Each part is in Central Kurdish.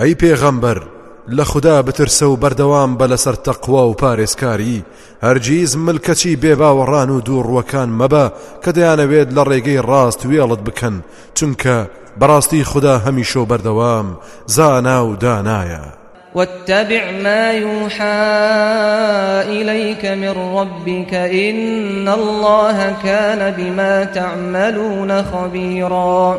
ئەی پێغەمبەر لە خودا بترسە و بەردەوام بە لەسەر تەقوا و پارێزکاری هەرگیز ملکەچی بێباوەڕان و دووڕوەکان مەبە کە دەیانەوێت لە ڕێگەی ڕاست وێڵت بکەن چونکە بەڕاستی خدا هەمیشە و بەردەوام زانا و دانایە واتبع ما يوحى إليك من ربك إن الله كان بما تعملون خبيرا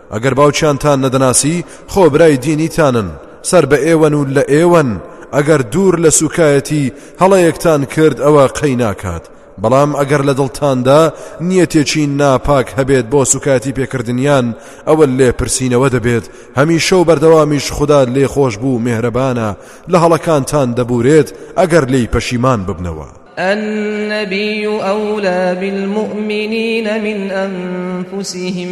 ئەگەر باوکیانتان نەدەناسی، خۆ برای دینیتانن، سەر بە ئێوەن و لە ئێوەن، ئەگەر دوور لە سووکایەتی هەڵەیەکتان کرد ئەوە قەی ناکات، بەڵام ئەگەر لە دڵتاندا نیەتێکی ناپاک هەبێت بۆ سووکایەتی پێکردنیان ئەوە لێپرسینەوە دەبێت، هەمیشە و بەردەوامیش خودا لێخۆشبوو و مێهرەبانە لە هەڵەکانتان دەبوورێت ئەگەر لێی پەشیمان ببنەوە. النبی اولی بالمومنین من انفسهم،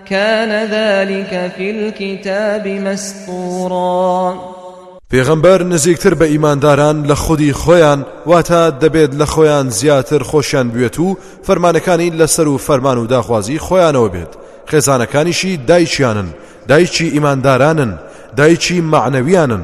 کان ذلک فی الکتاب مسطورا پێغەمبەر نزیکتر بە ئیمانداران لە خودی خۆیان واتە دەبێت لە خۆیان زیاتر خۆشیان بوێت و فەرمانەکانی لەسەر و فەرمان و داخوازی خۆیانەوە بێت خێزانەکانیشی دایکیانن دایکی ئیماندارانن دایکی معنەویانن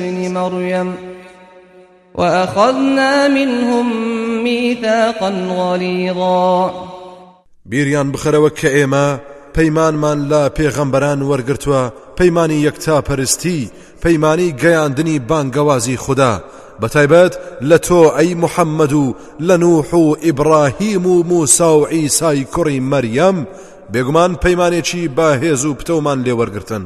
بن مريم وأخذنا منهم ميثاقا غليظا بيريان بخروا كأيما پەیمانمان لە پێغەمبەران وەرگتووە پەیمانی یەکتا پەرستی پەیمانی گەیاندنی بانگەوازی خوددا بەتایبەت لە تۆ ئەی محەممەد و لە نوح و ئیبراهیم و موسا و ئیسای کوڕی مەریەم بێگومان پەیمانێکی بەهێز و پتەومان لێوەرگتن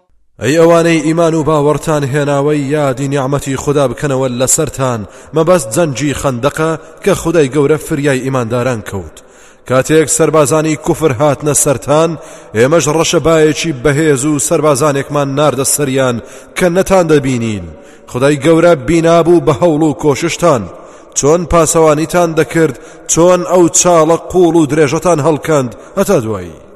ئەی ئەوانەی ئیمان و باوەڕتان هێناوە یادی نیعمەتی خودا بکەنەوە لەسەرتان مەبەست جەنگی خەندەقە کە خودای گەورە فریای ئیمانداران کەوت کاتێک سربازانی کوفر هاتنە سەران ئێمەش ڕەشەبایەکی بەهێز و سربازانێکمان ناردە سەریان کە نەتان دەبینین خدای گەورە بینابوو بە هەوڵ و کۆششتان چۆن پاسەوانیتان دەکرد چۆن ئەو چاڵە قوڵ و درێژەتان هەڵکەند هەتا دوایی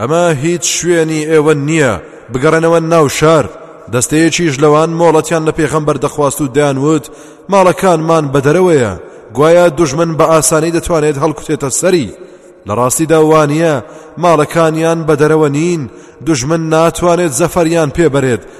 ئەمە هیچ شوێنی ئێوە نییە، بگەڕێنەوە ناو شار، دەستەیەکیش لەوان مۆڵەتیان لە پێغەمبەر دەخواست و دەیانوت، ماڵەکانمان بە دەرەوەیە، گوایا دوژمن بە ئاسانی دەتوانێت هەڵکوتێتە سەری، لە ڕاستیدا وانییە، ماڵەکانیان بە دەرەوە نین، دوژمن ناتوانێت زەفەریان پێبەرێت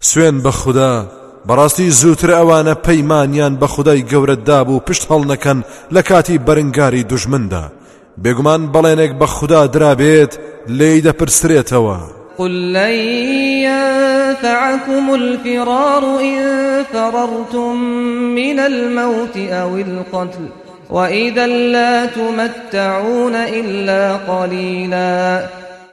سوێن بە خودا بەڕاستی زووتر ئەوانە پەیمانیان بە خودای گەورە دابوو پشت هەڵنەکەن لە کاتی بەرنگاری دوژمندا بێگومان بەڵێنێک بە خودا درابێت لێی دەپرسرێتەوە قل لن ينفعكم الفرار إن فررتم من الموت أو القتل وإذا لا تمتعون إلا قليلا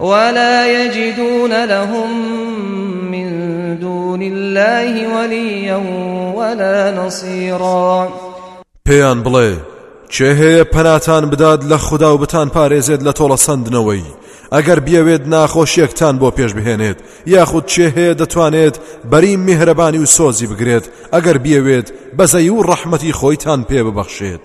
ولا یجدون لهم من دون الله ولیا ولا نصیرا پێیان بڵێ چێ هەیە پەناتان بدات لە خوددا و بتان پارێزێت لە تۆڵە سندنەوەی ئەگەر بیاوێت ناخۆشیەکتان بۆ پێش بهێنێت یاخود چێ هەیە دەتوانێت بەری میهرەبانی و سۆزی بگرێت ئەگەر بیاوێت بەزەی و ڕەحمەتی خۆیتان پێ ببەخشێت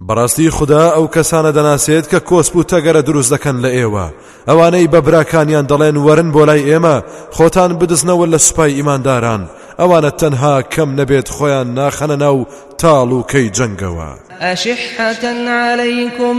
بەڕاستی خودا ئەو کەسانە دەناسێت کە کۆسپ و تەگەرە دروست دەکەن لە ئێوە ئەوانەی بە براکانیان دەڵێن وەرن بۆ لای ئێمە خۆتان بدزنەوە لە سوپای ئیمانداران ئەوانە تەنها کەم نەبێت خۆیان ناخەنە ناو تاڵ و کەی جەنگەوە ئەشحەتەن عەلەیکم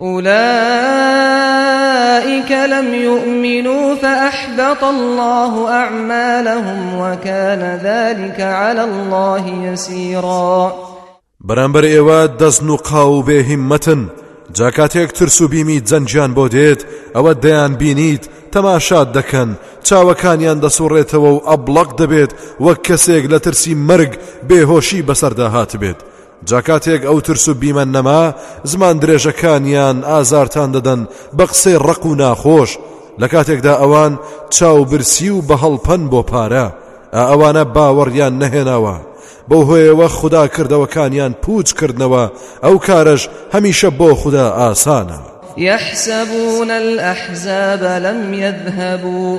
ئولائیک لم یومنوا فاحبط اللە اعمالهم وکان ذلک علی اللە یسیرا بەرامبەر ئێوە دەست نوقاو و بێ هیممەتن جا کاتێک ترس و بیمی جەنجیان بۆ دێت ئەوە دەیان بینیت تەماشات دەکەن چاوەکانیان دەسوڕێتەوە و ئەبڵق دەبێت وەک کەسێک لە ترسی مەرگ بێهۆشی بەسەردا هاتبێت جا کاتێک ئەو ترس و بیمە نەما، زمان درێژەکانیان ئازارتان دەدەن بە قسەی ڕەق و ناخۆش، لە کاتێکدا ئەوان چاوبرسی و بەهەڵپەن بۆ پارە، ئا ئەوانە باوەڕیان نەهێناوە، بەو هۆیەوە خودا کردەوەکانیان پووچ کردنەوە، ئەو کارەش هەمیشە بۆ خودا ئاسانە. یەحسەبوونە الئەحزابە لەم یەذهەبوو.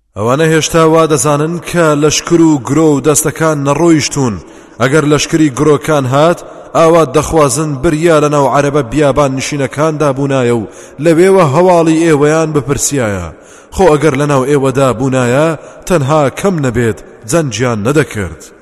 ئەوانە هێشتا وا دەزانن کە لەشکر و گرۆ و دەستەکان نەڕۆیشتوون، ئەگەر لەشکری گرۆکان هات، ئاوات دەخوازن بریا لەناو عەرەبە بیابان نشینەکاندا بوونایە و لەوێوە هەواڵی ئێوەیان بپرسیایە، خۆ ئەگەر لەناو ئێوەدا بوونایە تەنها کەم نەبێت جەنگیان نەدەکرد.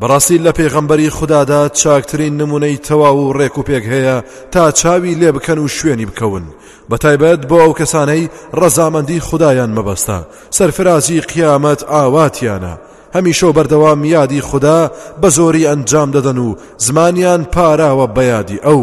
بەڕاستی لە پێغەمبەری خودادا چاکترین نمونەی تەواو و ڕێک و پێک هەیە تا چاوی لێ بکەن و شوێنی بکەون بەتایبەت بۆ ئەو کەسانەی ڕەزامەندی خودایان مەبەستە سەرفرازی قیامەت ئاواتیانە هەمیشە و بەردەوام یادی خوددا بە زۆری ئەنجام دەدەن و زمانیان پاراوە بەیادی ئەو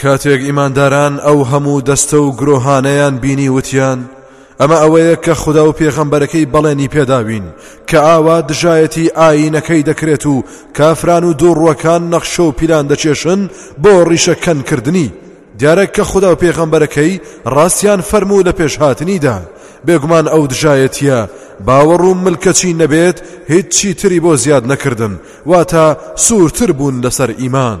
کاتێک ئیمانداران ئەو هەموو دەستە و گرۆهانەیان بینی وتیان ئەمە ئەوەیە کە خدا و پێغەمبەرەکەی بەڵێنی پێداوین کە ئاوا دژایەتی ئاینەکەی دەکرێت و کافران و دووڕوەکان نەخشە و پیلان دەچێشن بۆ ڕیشە کەنکردنی دیارە کە خدا و پێغەمبەرەکەی ڕاستیان فەرموو لە پێشهاتنیدا بێگومان ئەو دژایەتیە باوەڕ و ملکەچی نەبێت هیچی تری بۆ زیاد نەکردن واتە سوورتر بوون لەسەر ئیمان.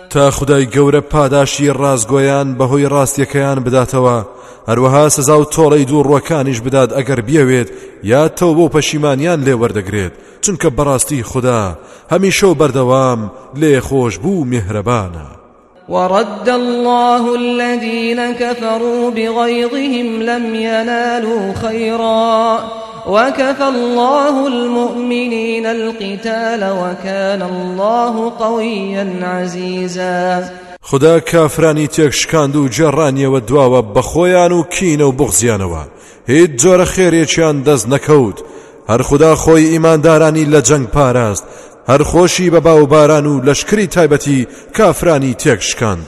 تا خودای گەورە پاداشی ڕاستگۆیان بەهۆی ڕاستیەکەیان بداتەوە هەروەها سزا و تۆڵەی دوو ڕۆکانیش بدات ئەگەر بیەوێت یا تەو بۆ پەشیمانیان لێ وەردەگرێت چونکە بەڕاستی خوددا هەمیشە و بەردەوام لێ خۆش بوو مهرەبانە ورد الله الذين كفروا بغيظهم لم ينالوا خيرا وکفی اللە المومنین القتال وکان اللە قویا عزیزا خودا کافرانی تێکشکاند و جێڕانیەوە دواوە بە خۆیان و کینە و بغزیانەوە هیچ جۆرە خێرێکیان دەست نەکەوت هەر خدا خۆی ئیماندارانی لە جەنگ پاراست هەر خۆشی بە باوباران و لەشکری تایبەتی کافرانی تێکشکاند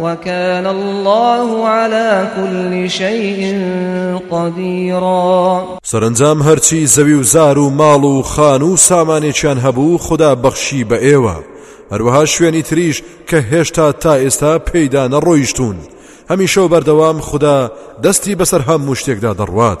وکان اللە علی کل شیء قدیرا. سەرەنجام هەرچی زەوی و زار و ماڵ و خانوو و سامانێکیان هەبوو خودا بەخشی بە ئێوە، هەروەها شوێنی تریش کە هێشتا تا ئێستا پێیدا نەڕۆیشتوون، هەمیشە و بەردەوام خودا دەستی بەسەر هەموو شتێکدا دەڕوات،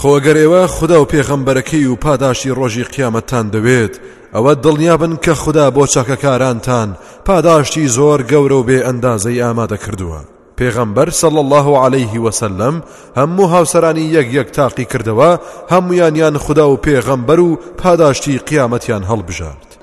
خۆ گەر ئێوە خودا و پێغەمبەرەکەی و پاداشتی ڕۆژی قیامەتتان دەوێت ئەوە دڵنیابن کە خودا بۆ چاکەکارانتان پاداشتی زۆر گەورە و بێ ئەندازەی ئامادە کردووە پێغەمبەر صلی الله عليه وسلم هەموو هاوسەرانی یەک یەک تاقی کردەوە هەمویانیان خدا و پێغەمبەر و پاداشتی قیامەتیان هەڵبژارد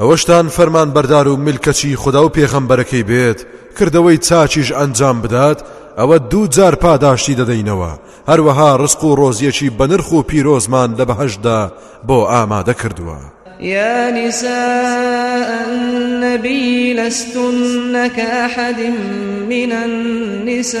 ئەوەشتان فەرمانبەردار و ملکەچی خودا و پێغەمبەرەکەی بێت کردەوەی چاکیش ئەنجام بدات ئەوە دوو جار پاداشتی دەدەینەوە هەروەها ڕسق و ڕۆزیەکی بەنرخ و پیرۆزمان لە بەهەشدا بۆ ئامادە کردووە يا نساء النبي لستن كأحد من النساء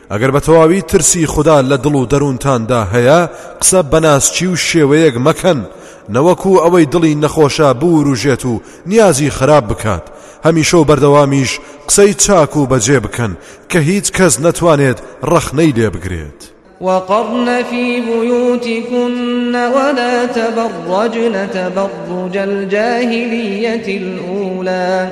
ئەگەر بە تەواوی ترسی خودا لە دڵ و دەروونتاندا هەیە قسە بەناسچی و شێوەیەک مەکەن نەوەکو ئەوەی دڵی نەخۆشە بوروژێت و نیازی خراپ بکات هەمیشە و بەردەوامیش قسەی چاک و بەجێ بکەن کە هیچ کەس نەتوانێت ڕەخنەی لێ بگرێت. وقرن في بيوتكن ولا تبرجن تبرج الجاهلية الأولى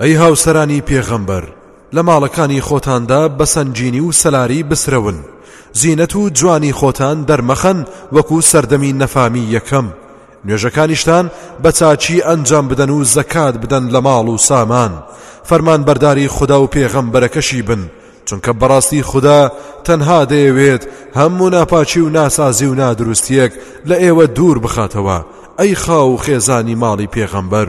ئەی هاوسەرانی پێغەمبەر لە ماڵەکانی خۆتاندا بە سەنگینی و سەلاری بسرەون، زینەت و جوانی خۆتان دەرمەخەن وەکو سەردەمی نەفامی یەکەم، نوێژەکانیشتان بە چاکی ئەنجام بدەن و زەکات بدەن لە ماڵ و سامان، فەرمانبەرداری خودا و پێغەمبەرەکەشی بن، چونکە بەڕاستی خودا تەنها دەیەوێت هەموو ناپاکی و ناسازی و نادروستییەک لە ئێوە دوور بخاتەوە، ئەی خاو و خێزانی ماڵی پێغەمبەر،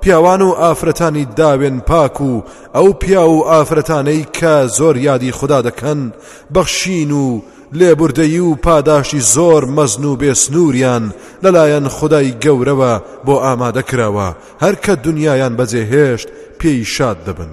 پیاوان و ئافرەتانی داوێن پاک و ئەو پیاو و ئافرەتانەی کە زۆر یادی خودا دەکەن بەخشین و لێبوردەیی و پاداشتی زۆر مەزن و بێ سنووریان لەلایەن خودای گەورەوە بۆ ئامادە کراوە هەر کە دنیایان بەجێهێشت پێی شاد دەبن.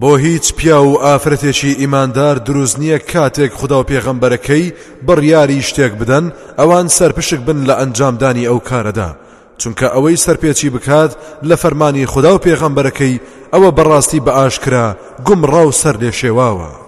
بۆ هیچ پیاو و ئافرەتێکی ئیماندار دروست نییە کاتێک خودا و پێغەمبەرەکەی بڕیاری شتێک بدەن ئەوان سەرپشک بن لە ئەنجامدانی ئەو کارەدا چونکە ئەوەی سەرپێچی بکات لە فەرمانی خودا و پێغەمبەرەکەی ئەوە بەڕاستی بە ئاشکرا گومڕا و سەرلێشێواوە.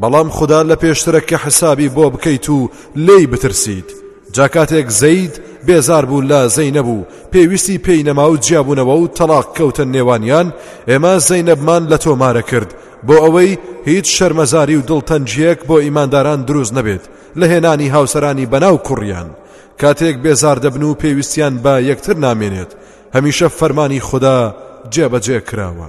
بەڵام خودا لە پێشترە کە حسابی بۆ بکەیت و لێی بترسیت جا کاتێک زەید بێزار بوو لە زەینەب و پێویستی پێی نەما و جیابوونەوە و تەلاق کەوتە نێوانیان ئێمە زەینەبمان لە تۆمارە کرد بۆ ئەوەی هیچ شەرمەزاری و دڵتەنجیەک بۆ ئیمانداران دروست نەبێت لە هێنانی هاوسەرانی بەناو کوڕیان کاتێک بێزار دەبن و پێویستیان بە یەکتر نامێنێت هەمیشە فەرمانی خوددا جێبەجێ کراوە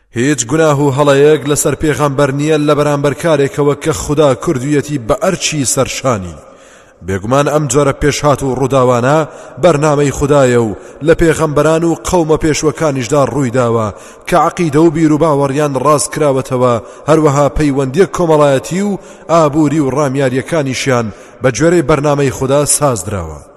هیچ گوناه و هەڵەیەک لەسەر پێغەمبەر نییە لەبەرامبەر کارێکەوە کە خودا کردوویەتی بە ئەرکی سەر شانی، بێگومان ئەم جۆرە پێشهات و ڕووداوانە بەرنامەی خودایە و لە پێغەمبەران و قەومە پێشوەکانیشدا ڕوویداوە کە عەقیدە و بیروباوەڕیان ڕاست کراوەتەوە هەروەها پەیوەندیە کۆمەڵایەتی و ئابووری و ڕامیاریەکانیشیان بە گوێرەی بەرنامەی خودا سازدراوە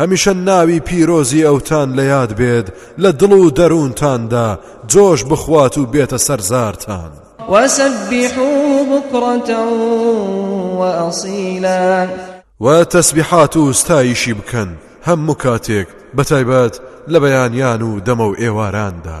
هەمیشە ناوی پیرۆزی ئەوتان لە یاد بێت لە دڵ و دەروونتاندا جۆش بخوات و بێتە سەر زارتان. وسبحوه بکرة وأصیلا و تەسبیحات و ستایشی بکەن هەموو کاتێک بەتایبەت لە بەیانیان و دەمەو ئێواراندا.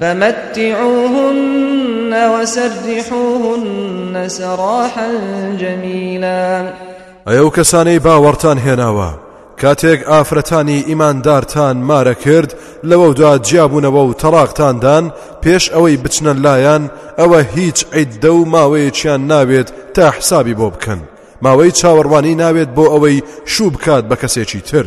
فمتعوهن وسرحوهن سراحا جمیلا ئەی ئەو کەسانەی باوەڕتان هێناوە کاتێک ئافرەتانی ئیماندارتان مارە کرد لەوەدا جیابوونەوە و تەراقتاندان پێش ئەوەی بچنە لایەن ئەوە هیچ عیددە و ماوەیەکیان ناوێت تا حسابی بۆ بکەن ماوەی چاوەڕوانی ناوێت بۆ ئەوەی شوو بکات بە کەسێکی تر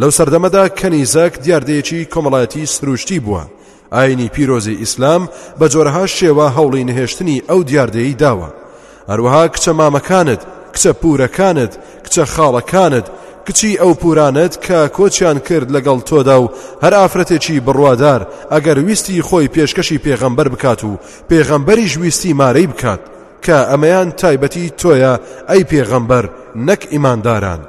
لەو سەردەمەدا کەنیزەک دیاردەیەکی کۆمەڵایەتی سروشتی بووە ئاینی پیرۆزی ئیسلام بە جۆرەها شێوە هەوڵی نهێشتنی ئەو دیاردەی داوە هەروەها کچە مامەکانت کچە پورەکانت کچە خاڵەکانت کچی ئەو پورانت کە کۆچیان کرد لەگەڵ تۆدا و هەر ئافرەتێکی بڕوادار ئەگەر ویستی خۆی پێشکەشی پێغەمبەر بکات و پێغەمبەریش ویستی مارەی بکات کە ئەمەیان تایبەتی تۆیە ئەی پێغەمبەر نەک ئیمانداران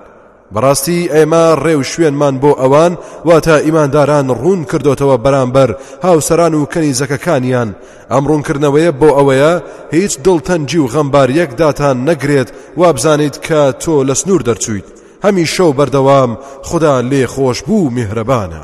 بەڕاستی ئێمە ڕێو شوێنمان بۆ ئەوان واتە ئیمانداران ڕوون کردوتەوە بەرامبەر هاوسەران و کەنیزەکەکانیان ئەم ڕوونکردنەوەیە بۆ ئەوەیە هیچ دڵتەنجی و غەمباریەک داتان نەگرێت وابزانیت کە تۆ لە سنوور دەرچوویت هەمیشە و بەردەوام خدا لێ خۆش بوو میهرەبانە.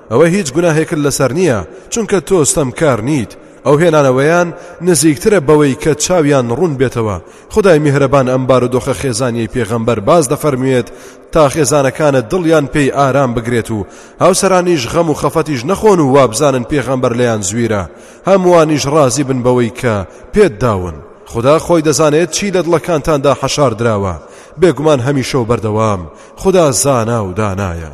ئەوە هیچ گوناهێکت لەسەر نییە چونکە تۆ ستەمکار نیت ئەو هێنانەوەیان نزیکترە بەوەی کە چاویان ڕوون بێتەوە خدای میهرەبان ئەم بارودۆخە خێزانیەی پێغەمبەر باز دەفەرموێت تا خێزانەکانت دڵیان پێی ئارام بگرێت و هاوسەرانیش غەم و خەفەتیش نەخۆن و وابزانن پێغەمبەر لەیان زویرە هەمووانیش ڕازی بن بەوەی کە پێت داون خدا خۆی دەزانێت چی لە دڵەکانتاندا حەشار دراوە بێگومان هەمیشە و بەردەوام خدا زانا و دانایە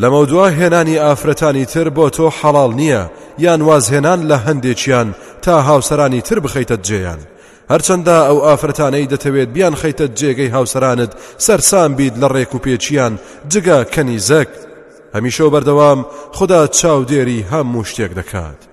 لەمەودوا هێنانی ئافرەتانی تر بۆ تۆ حەڵاڵ نییە یان وازهێنان لە هەندێکیان تا هاوسەرانی تر بخەیتە جێیان هەرچەندە ئەو ئافرەتانەی دەتەوێت بیان خەیتە جێگەی هاوسەرانت سەرسام بیت لە ڕێک و پێچیان جگە کەنیزەک هەمیشە و بەردەوام خدا چاودێری هەموو شتێک دەکات.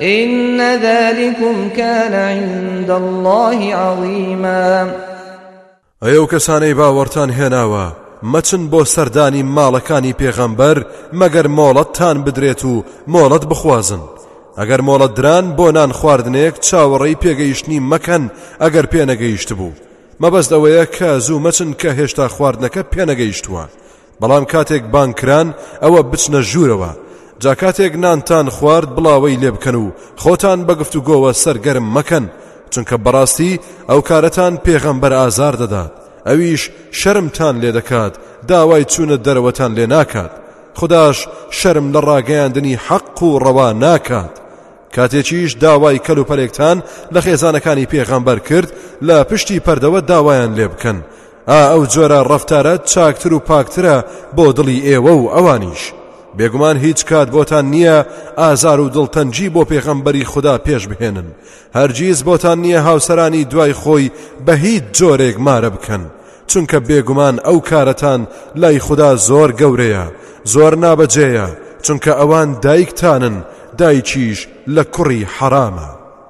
ان ذلکم کان عند اللە عظیما ئەی ئەو کەسانەی باوەڕتان هێناوە مەچن بۆ سەردانی ماڵەکانی پێغەمبەر مەگەر مۆڵەتتان بدرێت و مۆڵەت بخوازن ئەگەر مۆڵەت دران بۆ نان خواردنێک چاوەڕێی پێگەیشتنی مەکەن ئەگەر پێنەگەیشت بوو مەبەست ئەوەیە کە زوو مەچن کە هێشتا خواردنەکە پێنەگەیشتووە بەڵام کاتێک بانگ کران ئەوە بچنە ژوورەوە جا کاتێک نانتان خوارد بڵاوەی لێ بکەن و خۆتان بە گفتوگۆوە سەرگەرم مەکەن چونکە بەڕاستی ئەو کارەتان پێغەمبەر ئازار دەدات ئەویش شەرمتان لێ دەکات داوای چوونە دەرەوەتان لێ ناکات خداش شەرم لە ڕاگەیاندنی حەق و ڕەوا ناکات کاتێکیش داوای کەلوپەلێکتان لە خێزانەکانی پێغەمبەر کرد لە پشتی پەردەوە داوایان لێ بکەن ئا ئەو جۆرە ڕەفتارە چاکتر و پاکترە بۆ دڵی ئێوە و ئەوانیش بێگومان هیچ کات بۆتان نییە ئازار و دڵتەنگی بۆ پێغەمبەری خوددا پێش بهێنن هەرگیز بۆتان نییە هاوسەرانی دوای خۆی بە هیچ جۆرێک مارە بکەن چونکە بێگومان ئەو کارەتان لای خوددا زۆر گەورەیە زۆر نابەجێیە چونکە ئەوان دایکتانن دایکیش لە کوڕی حەرامە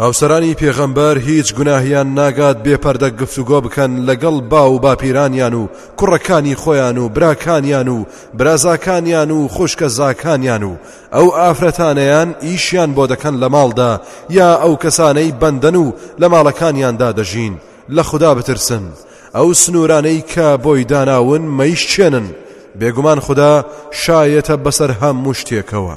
هاوسەرانی پێغەمبەر هیچ گوناهیان ناگات بێ پەردە گفتوگۆ بکەن لەگەڵ باو و باپیرانیان و کوڕەکانی خۆیان و براکانیان و برازاکانیان و خوشکە زاکانیان و ئەو ئافرەتانەیان ئیشیان بۆ دەکەن لە ماڵدا یا ئەو کەسانەی بەندەن و لە ماڵەکانیاندا دەژین لە خوددا بترسن ئەو سنوورانەی کە بۆی داناون مەیشچێنن بێگومان خوددا شایەتە بەسەر هەموو شتێکەوە.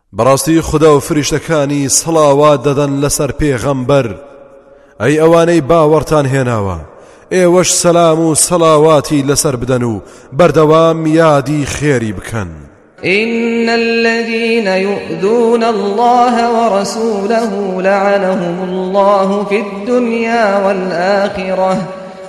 بەڕاستی خودا و فریشتەکانی سەڵاوات دەدەن لەسەر پێغەمبەر ئەی ئەوانەی باوەڕتان هێناوە ئێوەش سەلام و سەڵاواتی لەسەر بدەن و بەردەوام یادی خێری بکەن. إن الذين يؤذون الله ورسوله لعنهم الله في الدنيا والآخرة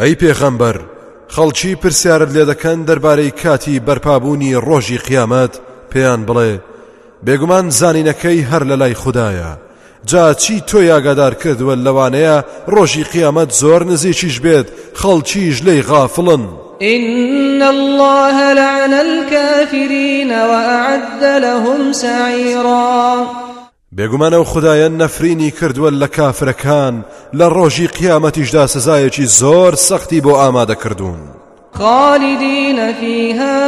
ئەی پێغەمبەر خەڵکی پرسیارت لێ دەکەن دەربارەی کاتی بەرپابوونی ڕۆژی قیامەت پێیان بڵێ بێگومان زانینەکەی هەر لە لای خوددایە جا چی تۆ یاگادار کردووە لەوانەیە ڕۆژی قیامەت زۆر نزیکیش بێت خەڵکیش لێی غافڵن إن الله لعن الكافرين وأعد لهم سعيرا بێگومان ئەو خودایە نەفرینی کردووە لە کافرەکان لە ڕۆژی قیامەتیشدا سزایەکی زۆر سەختی بۆ ئامادە کردوون خالدين فيها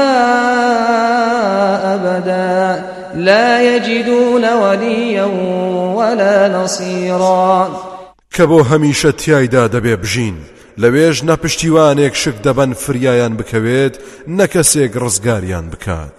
أبدا لا يجدون وليا ولا نصيرا کە بۆ هەمیشە تایدا دەبێ بژین لەوێش نەپشتیوانێک شک دەبەن فریایان بکەوێت نەکەسێک ڕزگاریان بکات.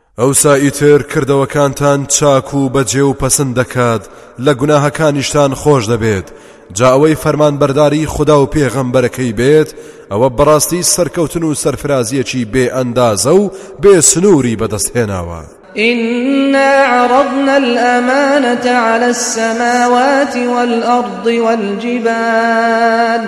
ئەوسا ئیتر کردەوەکانتان چاک و بەجێ و پەسند دەکات لە گوناهەکانیشتان خۆش دەبێت جا ئەوەی فەرمانبەرداری خدا و پێغەمبەرەکەی بێت ئەوە بەڕاستی سەرکەوتن و سەرفرازیەکی بێ ئەندازە و بێ سنووری بەدەستهێناوە إنا عرضنا الأمانة على السماوات والأرض والجبال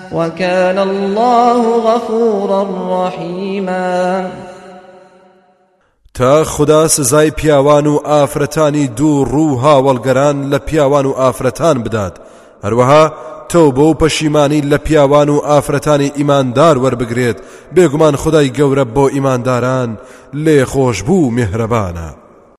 وکان اللە غفورا رحیما تا خدا سزای پیاوان و ئافرەتانی دوو ڕوو هاوڵگەران لە پیاوان و ئافرەتان بدات هەروەها تەو بۆ و پەشیمانی لە پیاوان و ئافرەتانی ئیماندار وەربگرێت بێگومان خدای گەورە بۆ ئیمانداران لێ خۆش بوو مهرەبانە.